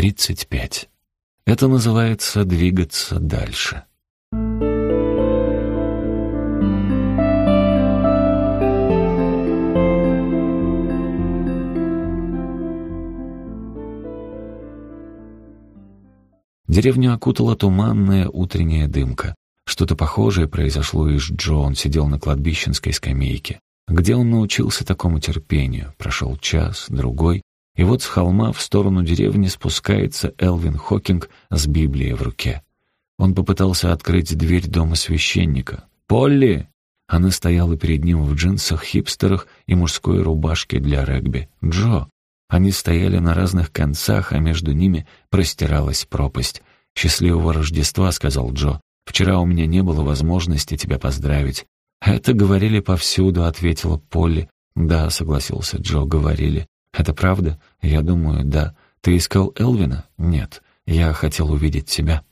Тридцать пять. Это называется двигаться дальше. Деревню окутала туманная утренняя дымка. Что-то похожее произошло и с Джо. Он сидел на кладбищенской скамейке. Где он научился такому терпению? Прошел час, другой, и вот с холма в сторону деревни спускается Элвин Хокинг с Библией в руке. Он попытался открыть дверь дома священника. «Полли!» Она стояла перед ним в джинсах, хипстерах и мужской рубашке для регби. «Джо!» Они стояли на разных концах, а между ними простиралась пропасть. «Счастливого Рождества», — сказал Джо. «Вчера у меня не было возможности тебя поздравить». «Это говорили повсюду», — ответила Полли. «Да», — согласился Джо, — «говорили». «Это правда?» «Я думаю, да». «Ты искал Элвина?» «Нет. Я хотел увидеть тебя».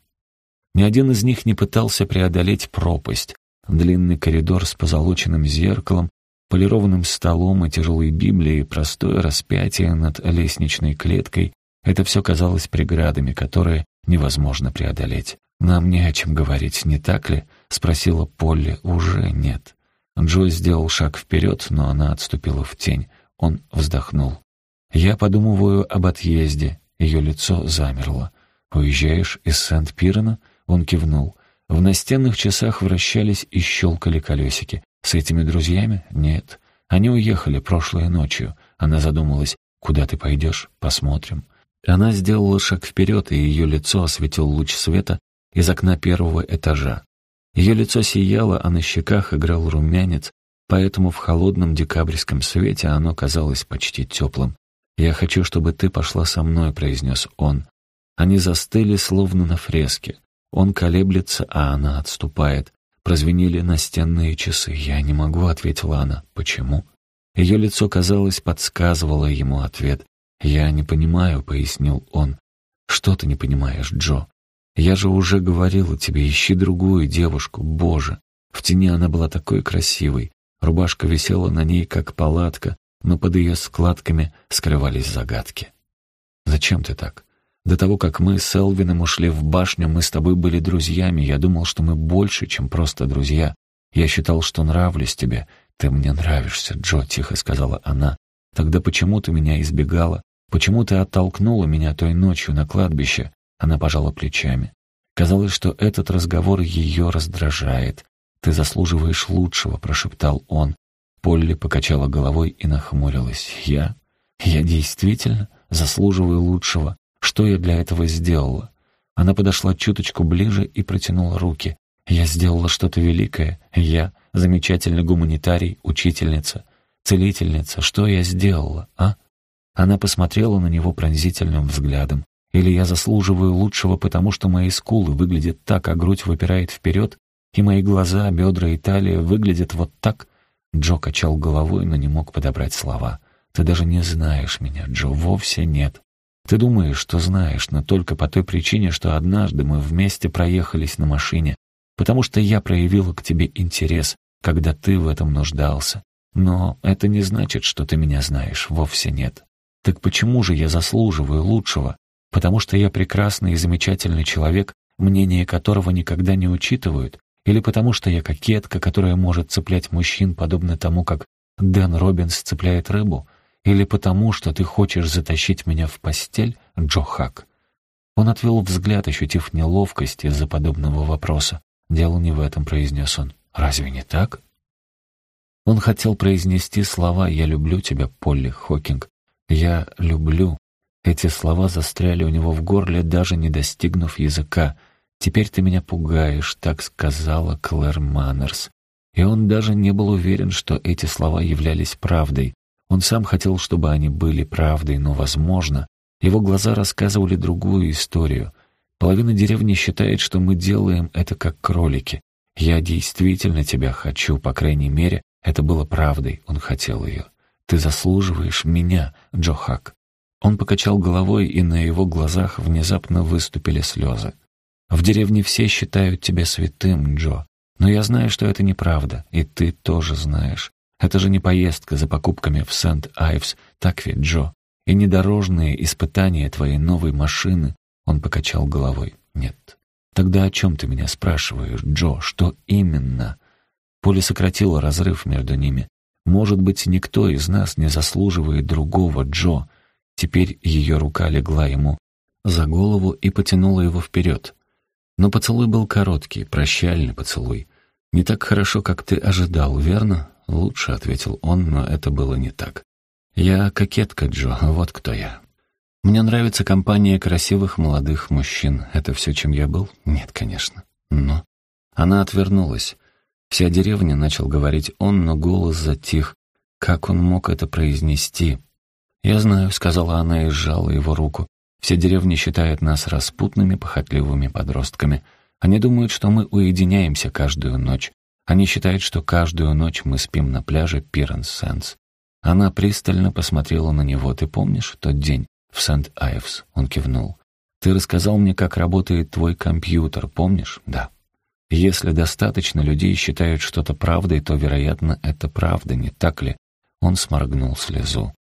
Ни один из них не пытался преодолеть пропасть. Длинный коридор с позолоченным зеркалом, полированным столом и тяжелой Библией, простое распятие над лестничной клеткой — это все казалось преградами, которые невозможно преодолеть. «Нам не о чем говорить, не так ли?» — спросила Полли. «Уже нет». Джо сделал шаг вперед, но она отступила в тень. Он вздохнул. «Я подумываю об отъезде». Ее лицо замерло. «Уезжаешь из Сент-Пирена?» Он кивнул. В настенных часах вращались и щелкали колесики. С этими друзьями? Нет. Они уехали прошлой ночью. Она задумалась, куда ты пойдешь? Посмотрим. Она сделала шаг вперед, и ее лицо осветил луч света из окна первого этажа. Ее лицо сияло, а на щеках играл румянец, поэтому в холодном декабрьском свете оно казалось почти теплым. «Я хочу, чтобы ты пошла со мной», — произнес он. Они застыли, словно на фреске. Он колеблется, а она отступает. Прозвенели настенные часы. «Я не могу», — ответила она. «Почему?» Ее лицо, казалось, подсказывало ему ответ. «Я не понимаю», — пояснил он. «Что ты не понимаешь, Джо? Я же уже говорила тебе, ищи другую девушку, боже!» В тени она была такой красивой. Рубашка висела на ней, как палатка, но под ее складками скрывались загадки. «Зачем ты так? До того, как мы с Элвином ушли в башню, мы с тобой были друзьями. Я думал, что мы больше, чем просто друзья. Я считал, что нравлюсь тебе. Ты мне нравишься, Джо, — тихо сказала она. Тогда почему ты меня избегала? Почему ты оттолкнула меня той ночью на кладбище? Она пожала плечами. Казалось, что этот разговор ее раздражает. «Ты заслуживаешь лучшего», — прошептал он. Полли покачала головой и нахмурилась. «Я? Я действительно заслуживаю лучшего. Что я для этого сделала?» Она подошла чуточку ближе и протянула руки. «Я сделала что-то великое. Я замечательный гуманитарий, учительница, целительница. Что я сделала, а?» Она посмотрела на него пронзительным взглядом. «Или я заслуживаю лучшего, потому что мои скулы выглядят так, а грудь выпирает вперед, и мои глаза, бедра и талия выглядят вот так?» Джо качал головой, но не мог подобрать слова. «Ты даже не знаешь меня, Джо, вовсе нет. Ты думаешь, что знаешь, но только по той причине, что однажды мы вместе проехались на машине, потому что я проявила к тебе интерес, когда ты в этом нуждался. Но это не значит, что ты меня знаешь, вовсе нет. Так почему же я заслуживаю лучшего? Потому что я прекрасный и замечательный человек, мнение которого никогда не учитывают? Или потому что я кокетка, которая может цеплять мужчин, подобно тому, как Дэн Робинс цепляет рыбу? Или потому, что ты хочешь затащить меня в постель, Джо Хак?» Он отвел взгляд, ощутив неловкость из-за подобного вопроса. «Дело не в этом», — произнес он. «Разве не так?» Он хотел произнести слова «Я люблю тебя, Полли Хокинг». «Я люблю». Эти слова застряли у него в горле, даже не достигнув языка. «Теперь ты меня пугаешь», — так сказала Клэр Маннерс. И он даже не был уверен, что эти слова являлись правдой. Он сам хотел, чтобы они были правдой, но, возможно, его глаза рассказывали другую историю. Половина деревни считает, что мы делаем это как кролики. Я действительно тебя хочу, по крайней мере, это было правдой, он хотел ее. Ты заслуживаешь меня, Джо Хак. Он покачал головой, и на его глазах внезапно выступили слезы. «В деревне все считают тебя святым, Джо. Но я знаю, что это неправда, и ты тоже знаешь. Это же не поездка за покупками в Сент-Айвс, так ведь, Джо? И недорожные испытания твоей новой машины, он покачал головой. Нет. Тогда о чем ты меня спрашиваешь, Джо? Что именно? Поле сократило разрыв между ними. Может быть, никто из нас не заслуживает другого, Джо. Теперь ее рука легла ему за голову и потянула его вперед. Но поцелуй был короткий, прощальный поцелуй. «Не так хорошо, как ты ожидал, верно?» «Лучше», — ответил он, но это было не так. «Я кокетка, Джо, вот кто я. Мне нравится компания красивых молодых мужчин. Это все, чем я был? Нет, конечно. Но...» Она отвернулась. Вся деревня, начал говорить он, но голос затих. Как он мог это произнести? «Я знаю», — сказала она и сжала его руку. Все деревни считают нас распутными, похотливыми подростками. Они думают, что мы уединяемся каждую ночь. Они считают, что каждую ночь мы спим на пляже Пиренс-Сенс. Она пристально посмотрела на него. «Ты помнишь тот день в Сент-Айвс?» Он кивнул. «Ты рассказал мне, как работает твой компьютер, помнишь?» «Да». «Если достаточно людей считают что-то правдой, то, вероятно, это правда, не так ли?» Он сморгнул слезу.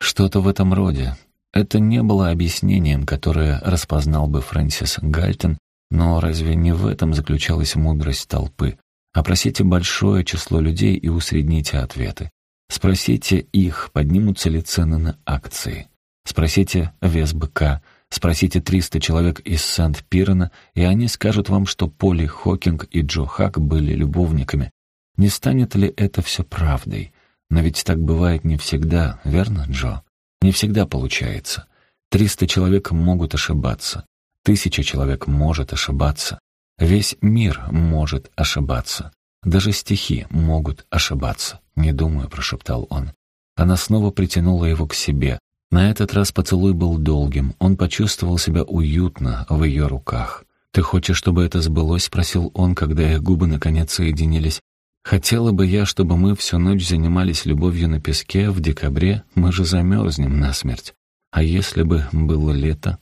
«Что-то в этом роде. Это не было объяснением, которое распознал бы Фрэнсис Гальтон, но разве не в этом заключалась мудрость толпы? Опросите большое число людей и усредните ответы. Спросите их, поднимутся ли цены на акции. Спросите вес быка, спросите 300 человек из Сент-Пирена, и они скажут вам, что Поли Хокинг и Джо Хак были любовниками. Не станет ли это все правдой? Но ведь так бывает не всегда, верно, Джо? Не всегда получается. Триста человек могут ошибаться. Тысяча человек может ошибаться. Весь мир может ошибаться. Даже стихи могут ошибаться. «Не думаю», — прошептал он. Она снова притянула его к себе. На этот раз поцелуй был долгим. Он почувствовал себя уютно в ее руках. «Ты хочешь, чтобы это сбылось?» — спросил он, когда их губы наконец соединились. Хотела бы я, чтобы мы всю ночь занимались любовью на песке в декабре, мы же замерзнем насмерть. А если бы было лето?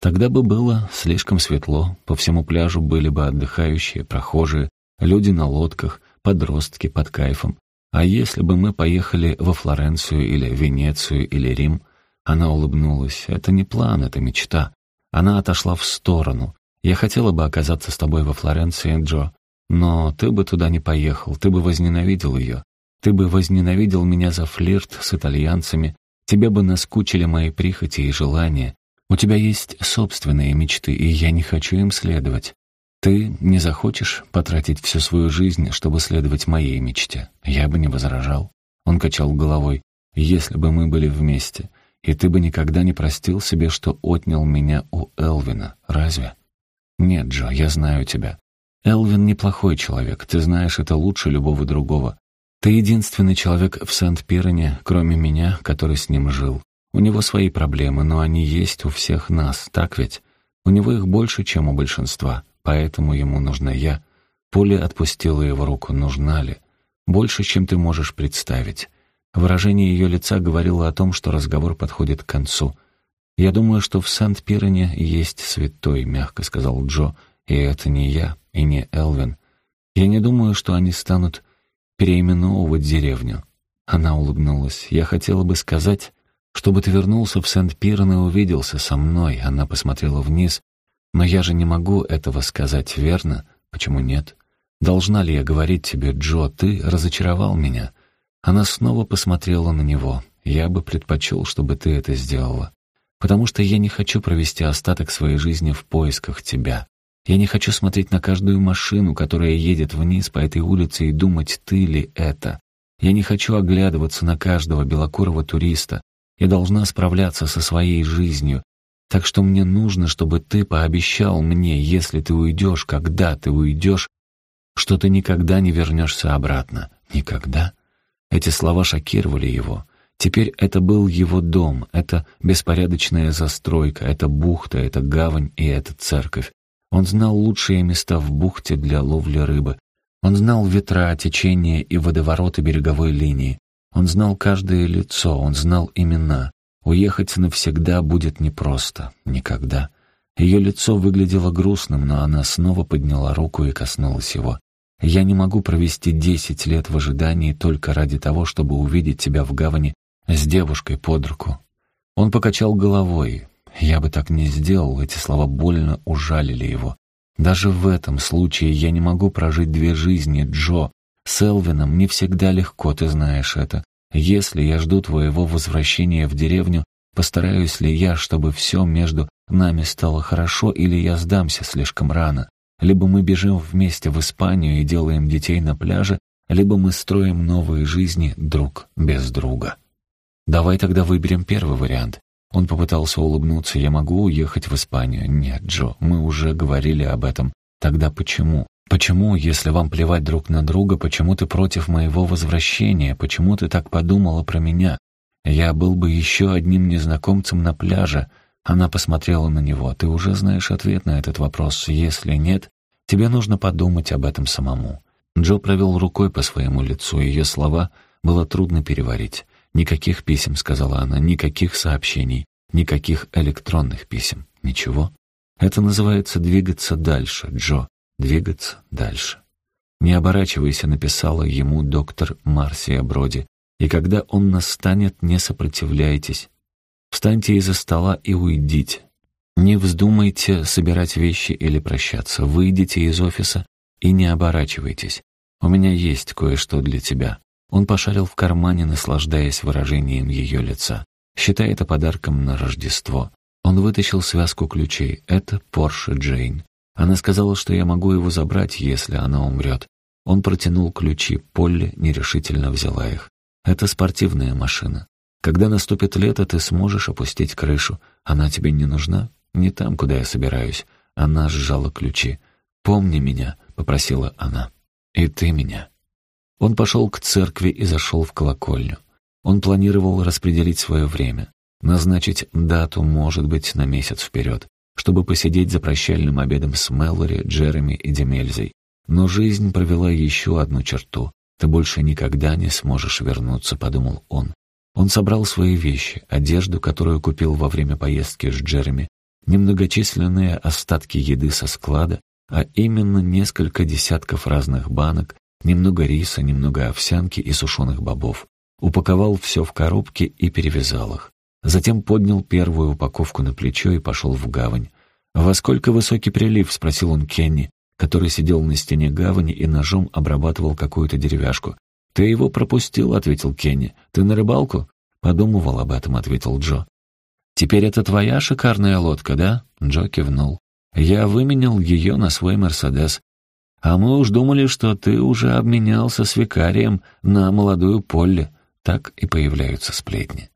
Тогда бы было слишком светло, по всему пляжу были бы отдыхающие, прохожие, люди на лодках, подростки под кайфом. А если бы мы поехали во Флоренцию или Венецию или Рим? Она улыбнулась. Это не план, это мечта. Она отошла в сторону. Я хотела бы оказаться с тобой во Флоренции, Джо. Но ты бы туда не поехал, ты бы возненавидел ее. Ты бы возненавидел меня за флирт с итальянцами, тебе бы наскучили мои прихоти и желания. У тебя есть собственные мечты, и я не хочу им следовать. Ты не захочешь потратить всю свою жизнь, чтобы следовать моей мечте? Я бы не возражал. Он качал головой. Если бы мы были вместе, и ты бы никогда не простил себе, что отнял меня у Элвина, разве? Нет, Джо, я знаю тебя. Элвин неплохой человек, ты знаешь это лучше любого другого. Ты единственный человек в Сент-Пирене, кроме меня, который с ним жил. У него свои проблемы, но они есть у всех нас, так ведь? У него их больше, чем у большинства, поэтому ему нужна я. Поле отпустила его руку, нужна ли? Больше, чем ты можешь представить. Выражение ее лица говорило о том, что разговор подходит к концу. «Я думаю, что в Сент-Пирене есть святой», — мягко сказал Джо, — «и это не я» и не Элвин. Я не думаю, что они станут переименовывать деревню. Она улыбнулась. Я хотела бы сказать, чтобы ты вернулся в Сент-Пирен и увиделся со мной. Она посмотрела вниз. Но я же не могу этого сказать, верно? Почему нет? Должна ли я говорить тебе, Джо, ты разочаровал меня? Она снова посмотрела на него. Я бы предпочел, чтобы ты это сделала. Потому что я не хочу провести остаток своей жизни в поисках тебя. Я не хочу смотреть на каждую машину, которая едет вниз по этой улице и думать, ты ли это. Я не хочу оглядываться на каждого белокурого туриста. Я должна справляться со своей жизнью. Так что мне нужно, чтобы ты пообещал мне, если ты уйдешь, когда ты уйдешь, что ты никогда не вернешься обратно. Никогда? Эти слова шокировали его. Теперь это был его дом, это беспорядочная застройка, это бухта, это гавань и это церковь. Он знал лучшие места в бухте для ловли рыбы. Он знал ветра, течения и водовороты береговой линии. Он знал каждое лицо, он знал имена. Уехать навсегда будет непросто. Никогда. Ее лицо выглядело грустным, но она снова подняла руку и коснулась его. «Я не могу провести десять лет в ожидании только ради того, чтобы увидеть тебя в гавани с девушкой под руку». Он покачал головой. Я бы так не сделал, эти слова больно ужалили его. Даже в этом случае я не могу прожить две жизни, Джо. С Элвином не всегда легко, ты знаешь это. Если я жду твоего возвращения в деревню, постараюсь ли я, чтобы все между нами стало хорошо, или я сдамся слишком рано? Либо мы бежим вместе в Испанию и делаем детей на пляже, либо мы строим новые жизни друг без друга. Давай тогда выберем первый вариант. Он попытался улыбнуться. «Я могу уехать в Испанию?» «Нет, Джо, мы уже говорили об этом. Тогда почему? Почему, если вам плевать друг на друга, почему ты против моего возвращения? Почему ты так подумала про меня? Я был бы еще одним незнакомцем на пляже». Она посмотрела на него. «Ты уже знаешь ответ на этот вопрос. Если нет, тебе нужно подумать об этом самому». Джо провел рукой по своему лицу. Ее слова было трудно переварить. «Никаких писем», — сказала она, — «никаких сообщений, никаких электронных писем, ничего». Это называется «двигаться дальше», Джо, «двигаться дальше». «Не оборачивайся», — написала ему доктор Марсия Броди, «и когда он настанет, не сопротивляйтесь. Встаньте из-за стола и уйдите. Не вздумайте собирать вещи или прощаться. Выйдите из офиса и не оборачивайтесь. У меня есть кое-что для тебя. Он пошарил в кармане, наслаждаясь выражением ее лица. Считай это подарком на Рождество. Он вытащил связку ключей. Это Порше Джейн. Она сказала, что я могу его забрать, если она умрет. Он протянул ключи. Полли нерешительно взяла их. Это спортивная машина. Когда наступит лето, ты сможешь опустить крышу. Она тебе не нужна? Не там, куда я собираюсь. Она сжала ключи. «Помни меня», — попросила она. «И ты меня». Он пошел к церкви и зашел в колокольню. Он планировал распределить свое время, назначить дату, может быть, на месяц вперед, чтобы посидеть за прощальным обедом с Мэллори, Джереми и Демельзой. Но жизнь провела еще одну черту. «Ты больше никогда не сможешь вернуться», — подумал он. Он собрал свои вещи, одежду, которую купил во время поездки с Джереми, немногочисленные остатки еды со склада, а именно несколько десятков разных банок, Немного риса, немного овсянки и сушеных бобов. Упаковал все в коробки и перевязал их. Затем поднял первую упаковку на плечо и пошел в гавань. «Во сколько высокий прилив?» — спросил он Кенни, который сидел на стене гавани и ножом обрабатывал какую-то деревяшку. «Ты его пропустил», — ответил Кенни. «Ты на рыбалку?» «Подумывал об этом», — ответил Джо. «Теперь это твоя шикарная лодка, да?» Джо кивнул. «Я выменял ее на свой Мерседес. А мы уж думали, что ты уже обменялся с викарием на молодую Полли. Так и появляются сплетни.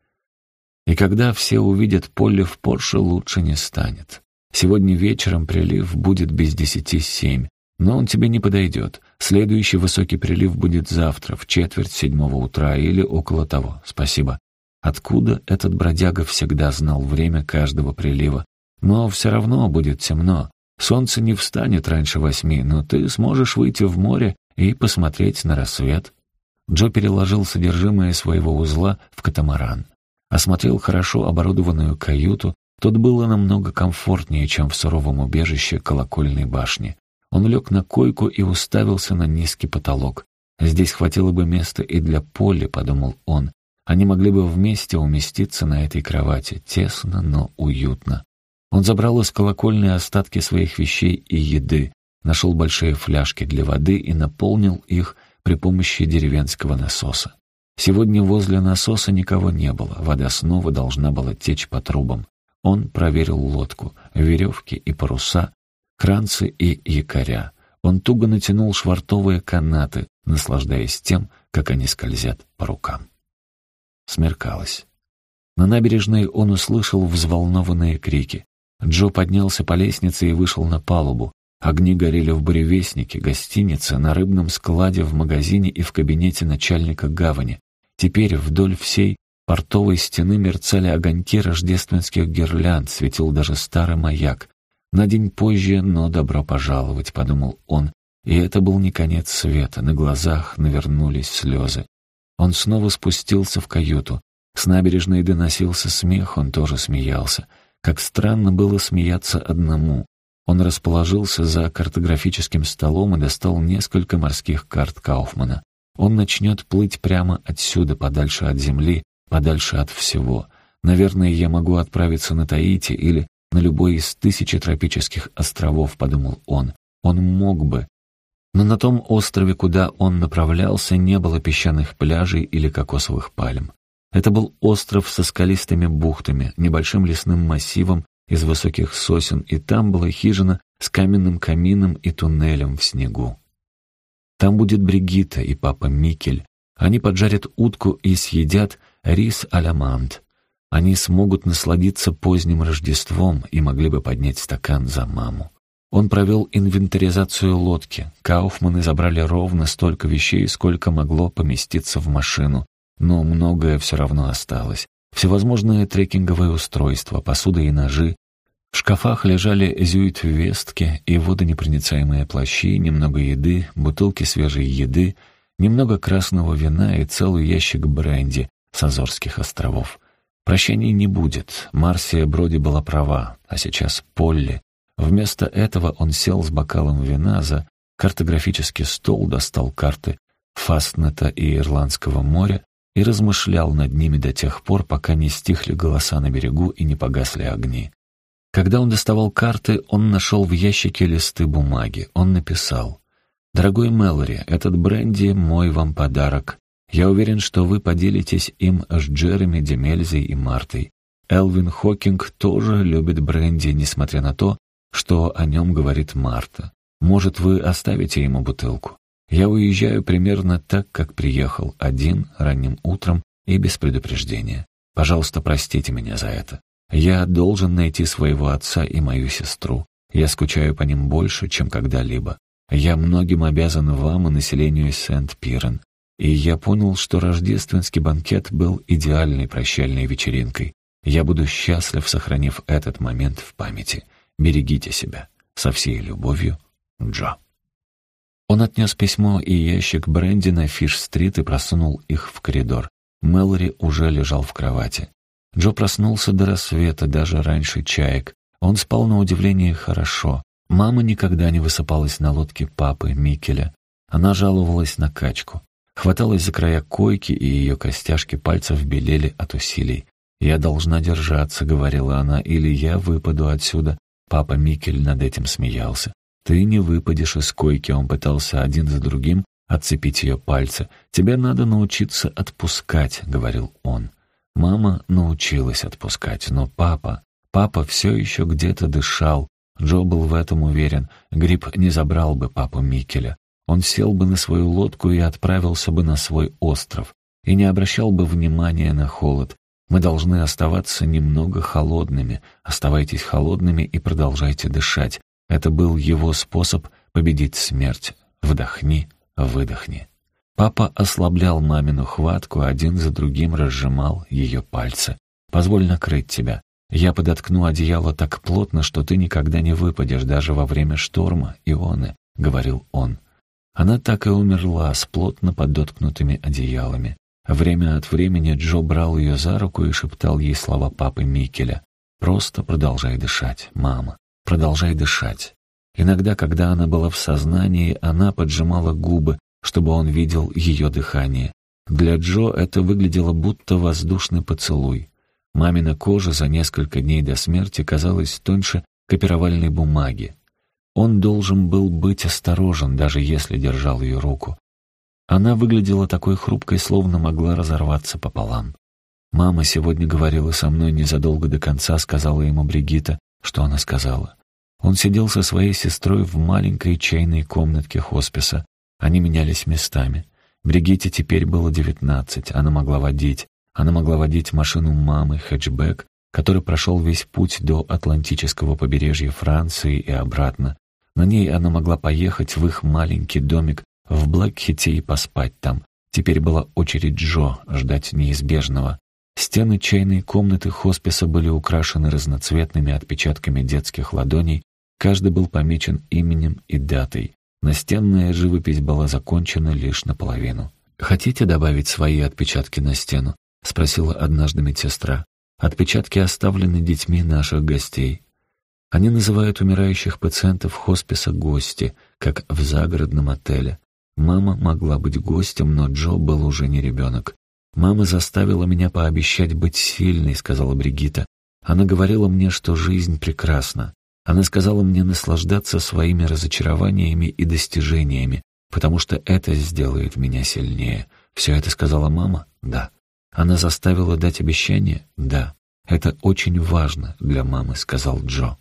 И когда все увидят Полли в Порше, лучше не станет. Сегодня вечером прилив будет без десяти семь, но он тебе не подойдет. Следующий высокий прилив будет завтра, в четверть седьмого утра или около того. Спасибо. Откуда этот бродяга всегда знал время каждого прилива? Но все равно будет темно. Солнце не встанет раньше восьми, но ты сможешь выйти в море и посмотреть на рассвет». Джо переложил содержимое своего узла в катамаран. Осмотрел хорошо оборудованную каюту, тут было намного комфортнее, чем в суровом убежище колокольной башни. Он лег на койку и уставился на низкий потолок. «Здесь хватило бы места и для Поли», — подумал он. «Они могли бы вместе уместиться на этой кровати, тесно, но уютно». Он забрал из колокольни остатки своих вещей и еды, нашел большие фляжки для воды и наполнил их при помощи деревенского насоса. Сегодня возле насоса никого не было, вода снова должна была течь по трубам. Он проверил лодку, веревки и паруса, кранцы и якоря. Он туго натянул швартовые канаты, наслаждаясь тем, как они скользят по рукам. Смеркалось. На набережной он услышал взволнованные крики. Джо поднялся по лестнице и вышел на палубу. Огни горели в буревестнике, гостинице, на рыбном складе, в магазине и в кабинете начальника гавани. Теперь вдоль всей портовой стены мерцали огоньки рождественских гирлянд, светил даже старый маяк. На день позже, но добро пожаловать, подумал он. И это был не конец света, на глазах навернулись слезы. Он снова спустился в каюту. С набережной доносился смех, он тоже смеялся. Как странно было смеяться одному. Он расположился за картографическим столом и достал несколько морских карт Кауфмана. Он начнет плыть прямо отсюда, подальше от земли, подальше от всего. Наверное, я могу отправиться на Таити или на любой из тысячи тропических островов, подумал он. Он мог бы. Но на том острове, куда он направлялся, не было песчаных пляжей или кокосовых пальм. Это был остров со скалистыми бухтами, небольшим лесным массивом из высоких сосен, и там была хижина с каменным камином и туннелем в снегу. Там будет Бригитта и папа Микель. Они поджарят утку и съедят рис алямант. Они смогут насладиться поздним Рождеством и могли бы поднять стакан за маму. Он провел инвентаризацию лодки. Кауфманы забрали ровно столько вещей, сколько могло поместиться в машину, но многое все равно осталось. Всевозможные трекинговые устройства, посуда и ножи. В шкафах лежали зюит-вестки и водонепроницаемые плащи, немного еды, бутылки свежей еды, немного красного вина и целый ящик бренди с Азорских островов. Прощаний не будет. Марсия Броди была права, а сейчас Полли. Вместо этого он сел с бокалом вина за картографический стол, достал карты Фастнета и Ирландского моря и размышлял над ними до тех пор, пока не стихли голоса на берегу и не погасли огни. Когда он доставал карты, он нашел в ящике листы бумаги. Он написал «Дорогой Мэлори, этот бренди — мой вам подарок. Я уверен, что вы поделитесь им с Джереми, Демельзой и Мартой. Элвин Хокинг тоже любит бренди, несмотря на то, что о нем говорит Марта. Может, вы оставите ему бутылку? Я уезжаю примерно так, как приехал, один, ранним утром и без предупреждения. Пожалуйста, простите меня за это. Я должен найти своего отца и мою сестру. Я скучаю по ним больше, чем когда-либо. Я многим обязан вам и населению Сент-Пирен. И я понял, что рождественский банкет был идеальной прощальной вечеринкой. Я буду счастлив, сохранив этот момент в памяти. Берегите себя. Со всей любовью, Джо. Он отнес письмо и ящик бренди на Фиш-стрит и просунул их в коридор. Мэлори уже лежал в кровати. Джо проснулся до рассвета, даже раньше чаек. Он спал на удивление хорошо. Мама никогда не высыпалась на лодке папы, Микеля. Она жаловалась на качку. Хваталась за края койки, и ее костяшки пальцев белели от усилий. «Я должна держаться», — говорила она, — «или я выпаду отсюда». Папа Микель над этим смеялся. Ты не выпадешь из койки, он пытался один за другим отцепить ее пальцы. Тебе надо научиться отпускать, говорил он. Мама научилась отпускать, но папа... Папа все еще где-то дышал. Джо был в этом уверен. Гриб не забрал бы папу Микеля. Он сел бы на свою лодку и отправился бы на свой остров. И не обращал бы внимания на холод. Мы должны оставаться немного холодными. Оставайтесь холодными и продолжайте дышать. Это был его способ победить смерть. Вдохни, выдохни. Папа ослаблял мамину хватку, один за другим разжимал ее пальцы. «Позволь накрыть тебя. Я подоткну одеяло так плотно, что ты никогда не выпадешь, даже во время шторма, Ионы», — говорил он. Она так и умерла с плотно подоткнутыми одеялами. Время от времени Джо брал ее за руку и шептал ей слова папы Микеля. «Просто продолжай дышать, мама. Продолжай дышать. Иногда, когда она была в сознании, она поджимала губы, чтобы он видел ее дыхание. Для Джо это выглядело будто воздушный поцелуй. Мамина кожа за несколько дней до смерти казалась тоньше копировальной бумаги. Он должен был быть осторожен, даже если держал ее руку. Она выглядела такой хрупкой, словно могла разорваться пополам. «Мама сегодня говорила со мной незадолго до конца», — сказала ему Бригита, что она сказала. Он сидел со своей сестрой в маленькой чайной комнатке хосписа. Они менялись местами. Бригитте теперь было девятнадцать, она могла водить. Она могла водить машину мамы, хэтчбэк, который прошел весь путь до Атлантического побережья Франции и обратно. На ней она могла поехать в их маленький домик в Блэкхите и поспать там. Теперь была очередь Джо ждать неизбежного. Стены чайной комнаты хосписа были украшены разноцветными отпечатками детских ладоней, каждый был помечен именем и датой. Настенная живопись была закончена лишь наполовину. «Хотите добавить свои отпечатки на стену?» — спросила однажды медсестра. «Отпечатки оставлены детьми наших гостей. Они называют умирающих пациентов хосписа гости, как в загородном отеле. Мама могла быть гостем, но Джо был уже не ребенок. «Мама заставила меня пообещать быть сильной», — сказала Бригитта. «Она говорила мне, что жизнь прекрасна. Она сказала мне наслаждаться своими разочарованиями и достижениями, потому что это сделает меня сильнее. Все это сказала мама? Да. Она заставила дать обещание? Да. Это очень важно для мамы, сказал Джо.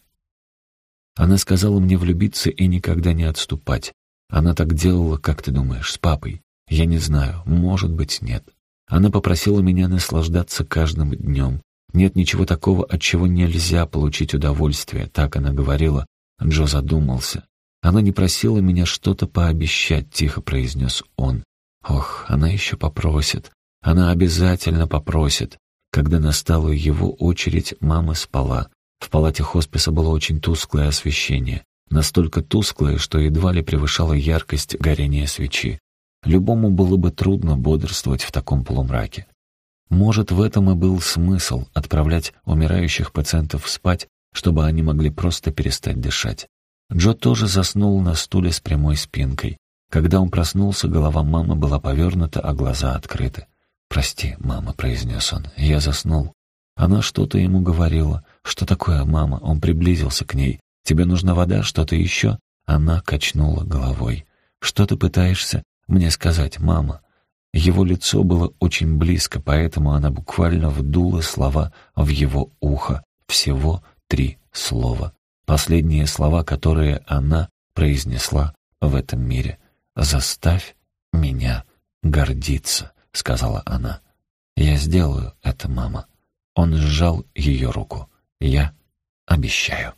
Она сказала мне влюбиться и никогда не отступать. Она так делала, как ты думаешь, с папой? Я не знаю, может быть, нет. Она попросила меня наслаждаться каждым днем. Нет ничего такого, от чего нельзя получить удовольствие, так она говорила. Джо задумался. Она не просила меня что-то пообещать, тихо произнес он. Ох, она еще попросит. Она обязательно попросит. Когда настала его очередь, мама спала. В палате хосписа было очень тусклое освещение. Настолько тусклое, что едва ли превышало яркость горения свечи. Любому было бы трудно бодрствовать в таком полумраке. Может, в этом и был смысл — отправлять умирающих пациентов спать, чтобы они могли просто перестать дышать. Джо тоже заснул на стуле с прямой спинкой. Когда он проснулся, голова мамы была повернута, а глаза открыты. «Прости, мама», — произнес он, — «я заснул». Она что-то ему говорила. «Что такое, мама?» Он приблизился к ней. «Тебе нужна вода? Что-то еще?» Она качнула головой. «Что ты пытаешься мне сказать, мама?» Его лицо было очень близко, поэтому она буквально вдула слова в его ухо. Всего три слова. Последние слова, которые она произнесла в этом мире. «Заставь меня гордиться», — сказала она. «Я сделаю это, мама». Он сжал ее руку. «Я обещаю».